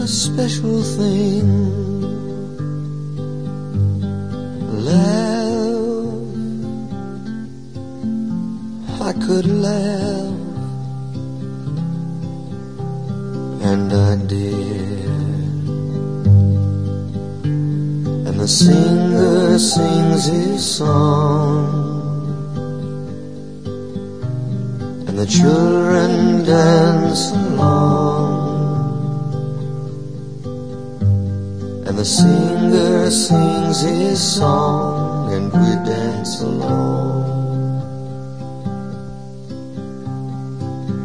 a special thing. Laugh, I could laugh, and I did. And the singer sings his song, and the children dance the singer sings his song and we dance along.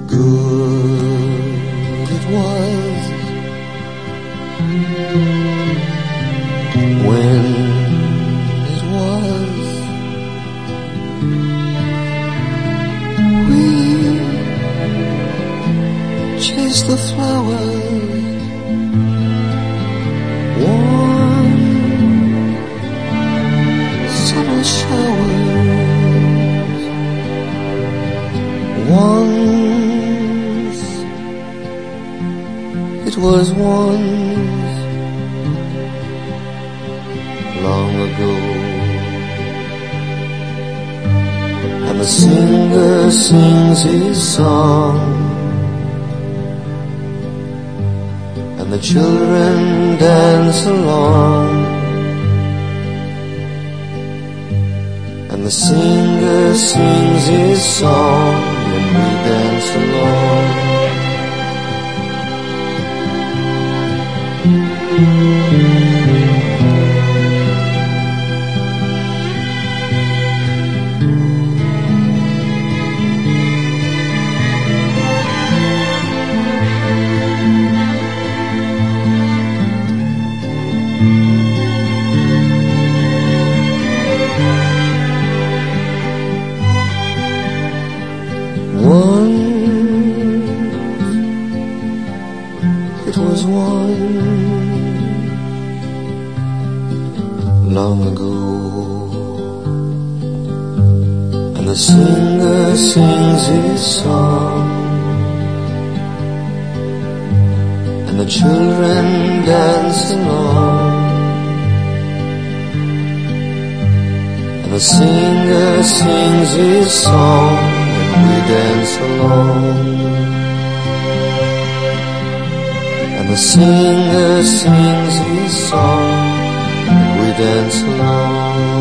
Good it was when it was we chased the flowers it was once long ago and the singer sings his song and the children dance along. And the singer sings his song and we dance along. Once it was one long ago, and the singer sings his song, and the children dance along. And the singer sings his song and we dance along. And the singer sings his song dance along.